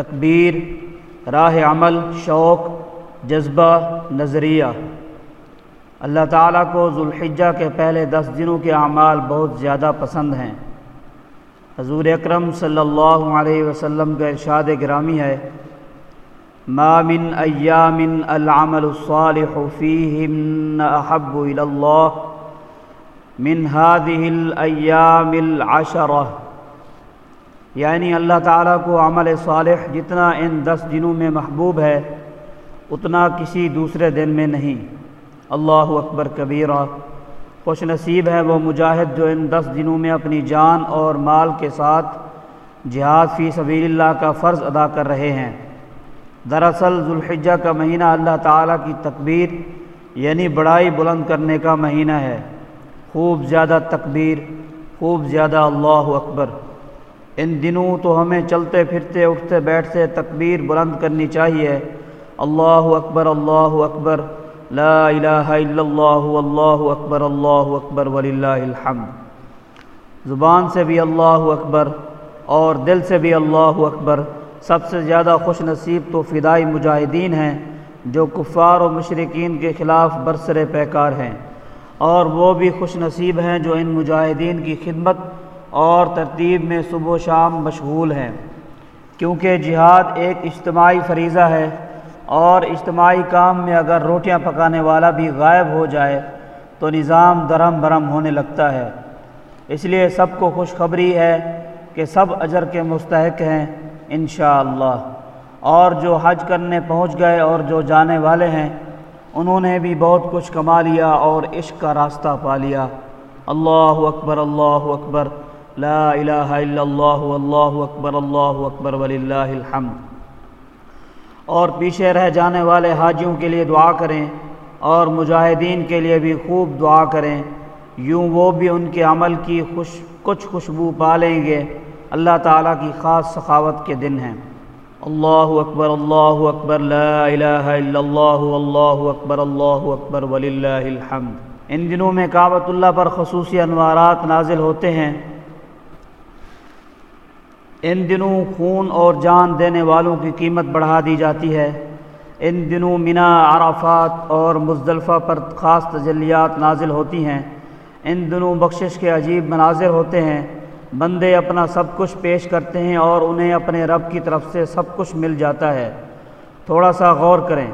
تکبیر، راہ عمل، شوق، جذبہ، نظریہ۔ اللہ تعالیٰ کو ذوالحجہ کے پہلے دس دنوں کے اعمال بہت زیادہ پسند ہیں۔ حضور اکرم صلی اللہ علیہ وسلم کا ارشاد گرامی ہے، ما من ایام العمل الصالح فیہن احب اللہ من هذه الايام العشرہ یعنی اللہ تعالیٰ کو عمل صالح جتنا ان دس دنوں میں محبوب ہے، اتنا کسی دوسرے دن میں نہیں۔ اللہ اکبر کبیرہ۔ خوش نصیب ہے وہ مجاہد جو ان دس دنوں میں اپنی جان اور مال کے ساتھ جہاد فی سبیل اللہ کا فرض ادا کر رہے ہیں۔ دراصل ذوالحجہ کا مہینہ اللہ تعالیٰ کی تکبیر یعنی بڑائی بلند کرنے کا مہینہ ہے۔ خوب زیادہ تکبیر، خوب زیادہ اللہ اکبر۔ ان دنوں تو ہمیں چلتے پھرتے، اٹھتے بیٹھتے تکبیر بلند کرنی چاہیے۔ اللہ اکبر اللہ اکبر۔ لا الہ الا اللہ اللہ اکبر اللہ اکبر، وللہ الحمد۔ زبان سے بھی اللہ اکبر اور دل سے بھی اللہ اکبر۔ سب سے زیادہ خوش نصیب تو فدائی مجاہدین ہیں جو کفار و مشرقین کے خلاف برسر پیکار ہیں۔ اور وہ بھی خوش نصیب ہیں جو ان مجاہدین کی خدمت اور ترتیب میں صبح و شام مشغول ہیں۔ کیونکہ جہاد ایک اجتماعی فریضہ ہے اور اجتماعی کام میں اگر روٹیاں پکانے والا بھی غائب ہو جائے تو نظام درم برم ہونے لگتا ہے۔ اس لیے سب کو خوشخبری ہے کہ سب اجر کے مستحق ہیں انشاءاللہ۔ اللہ اور جو حج کرنے پہنچ گئے اور جو جانے والے ہیں، انہوں نے بھی بہت کچھ کما لیا اور عشق کا راستہ پا لیا۔ اللہ اکبر اللہ اکبر۔ لا الہ الا اللہ اللہ اکبر اللہ اکبر وللہ الحمد. اور پیچھے رہ جانے والے حاجیوں کے لیے دعا کریں اور مجاہدین کے لیے بھی خوب دعا کریں۔ یوں وہ بھی ان کے عمل کی خوش، کچھ خوشبو پا لیں گے۔ اللہ تعالیٰ کی خاص سخاوت کے دن ہیں۔ اللہ اکبر اللہ اکبر، لا الہ الا اللہ اللہ اکبر اللہ اکبر، وللہ الحمد۔ ان دنوں میں کعبۃ اللہ پر خصوصی انوارات نازل ہوتے ہیں۔ ان دنوں خون اور جان دینے والوں کی قیمت بڑھا دی جاتی ہے۔ ان دنوں منا عرفات اور مزدلفہ پر خاص تجلیات نازل ہوتی ہیں۔ ان دنوں بخشش کے عجیب مناظر ہوتے ہیں۔ بندے اپنا سب کچھ پیش کرتے ہیں اور انہیں اپنے رب کی طرف سے سب کچھ مل جاتا ہے۔ تھوڑا سا غور کریں۔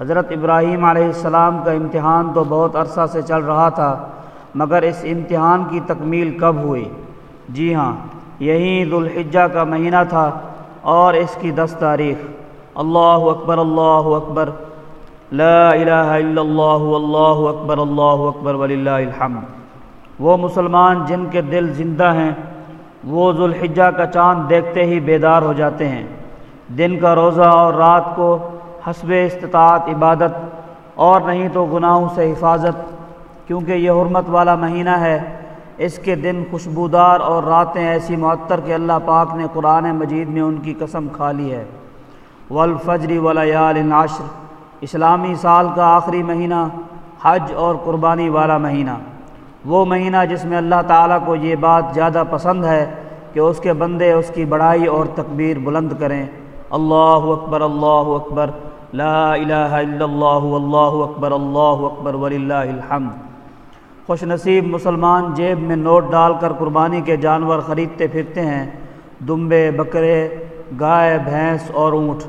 حضرت ابراہیم علیہ السلام کا امتحان تو بہت عرصہ سے چل رہا تھا، مگر اس امتحان کی تکمیل کب ہوئی؟ جی ہاں۔ یہی ذوالحجہ کا مہینہ تھا اور اس کی دس تاریخ۔ اللہ اکبر اللہ اکبر۔ لا الہ الا اللہ اللہ اکبر اللہ اکبر، وللہ الحمد۔ وہ مسلمان جن کے دل زندہ ہیں، وہ ذوالحجہ کا چاند دیکھتے ہی بیدار ہو جاتے ہیں۔ دن کا روزہ اور رات کو حسب استطاعت عبادت، اور نہیں تو گناہوں سے حفاظت، کیونکہ یہ حرمت والا مہینہ ہے۔ اس کے دن خوشبودار اور راتیں ایسی معطر کہ اللہ پاک نے قرآن مجید میں ان کی قسم کھا لی ہے۔ والفجر ولیال ناشر اسلامی سال کا آخری مہینہ، حج اور قربانی والا مہینہ۔ وہ مہینہ جس میں اللہ تعالیٰ کو یہ بات زیادہ پسند ہے کہ اس کے بندے اس کی بڑائی اور تکبیر بلند کریں۔ اللہ اکبر اللہ اکبر۔ لا الہ الا اللہ اللہ اکبر اللہ اکبر، وللہ الحمد۔ خوش نصیب مسلمان جیب میں نوٹ ڈال کر قربانی کے جانور خریدتے پھرتے ہیں۔ دمبے، بکرے، گائے، بھینس اور اونٹ۔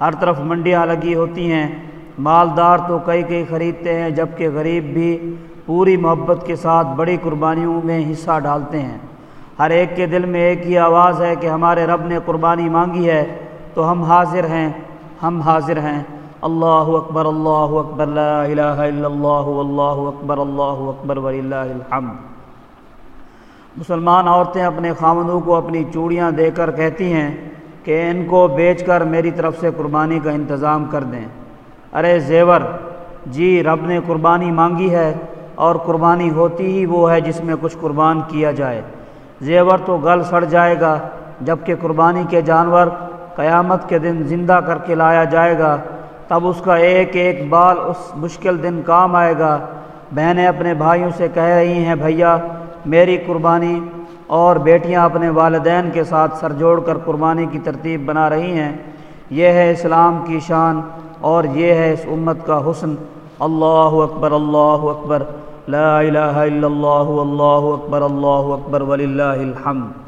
ہر طرف منڈیاں لگی ہوتی ہیں۔ مالدار تو کئی کئی خریدتے ہیں، جبکہ غریب بھی پوری محبت کے ساتھ بڑی قربانیوں میں حصہ ڈالتے ہیں۔ ہر ایک کے دل میں ایک ہی آواز ہے کہ ہمارے رب نے قربانی مانگی ہے، تو ہم حاضر ہیں، ہم حاضر ہیں۔ اللہ اکبر اللہ اکبر، لا الہ الا اللہ، واللہ اکبر، اللہ اکبر، وللہ الحمد۔ مسلمان عورتیں اپنے خامدوں کو اپنی چوڑیاں دے کر کہتی ہیں کہ ان کو بیچ کر میری طرف سے قربانی کا انتظام کر دیں۔ ارے زیور جی رب نے قربانی مانگی ہے اور قربانی ہوتی ہی وہ ہے جس میں کچھ قربان کیا جائے۔ زیور تو گل سڑ جائے گا جبکہ قربانی کے جانور قیامت کے دن زندہ کر کے لایا جائے گا۔ تب اس کا ایک ایک بال اس مشکل دن کام آئے گا۔ بہنیں اپنے بھائیوں سے کہہ رہی ہیں، بھیا، میری قربانی اور بیٹیاں اپنے والدین کے ساتھ سر جوڑ کر قربانی کی ترتیب بنا رہی ہیں۔ یہ ہے اسلام کی شان اور یہ ہے اس امت کا حسن۔ اللہ اکبر اللہ اکبر۔ لا الہ الا اللہ اللہ اکبر اللہ اکبر، وللہ الحمد۔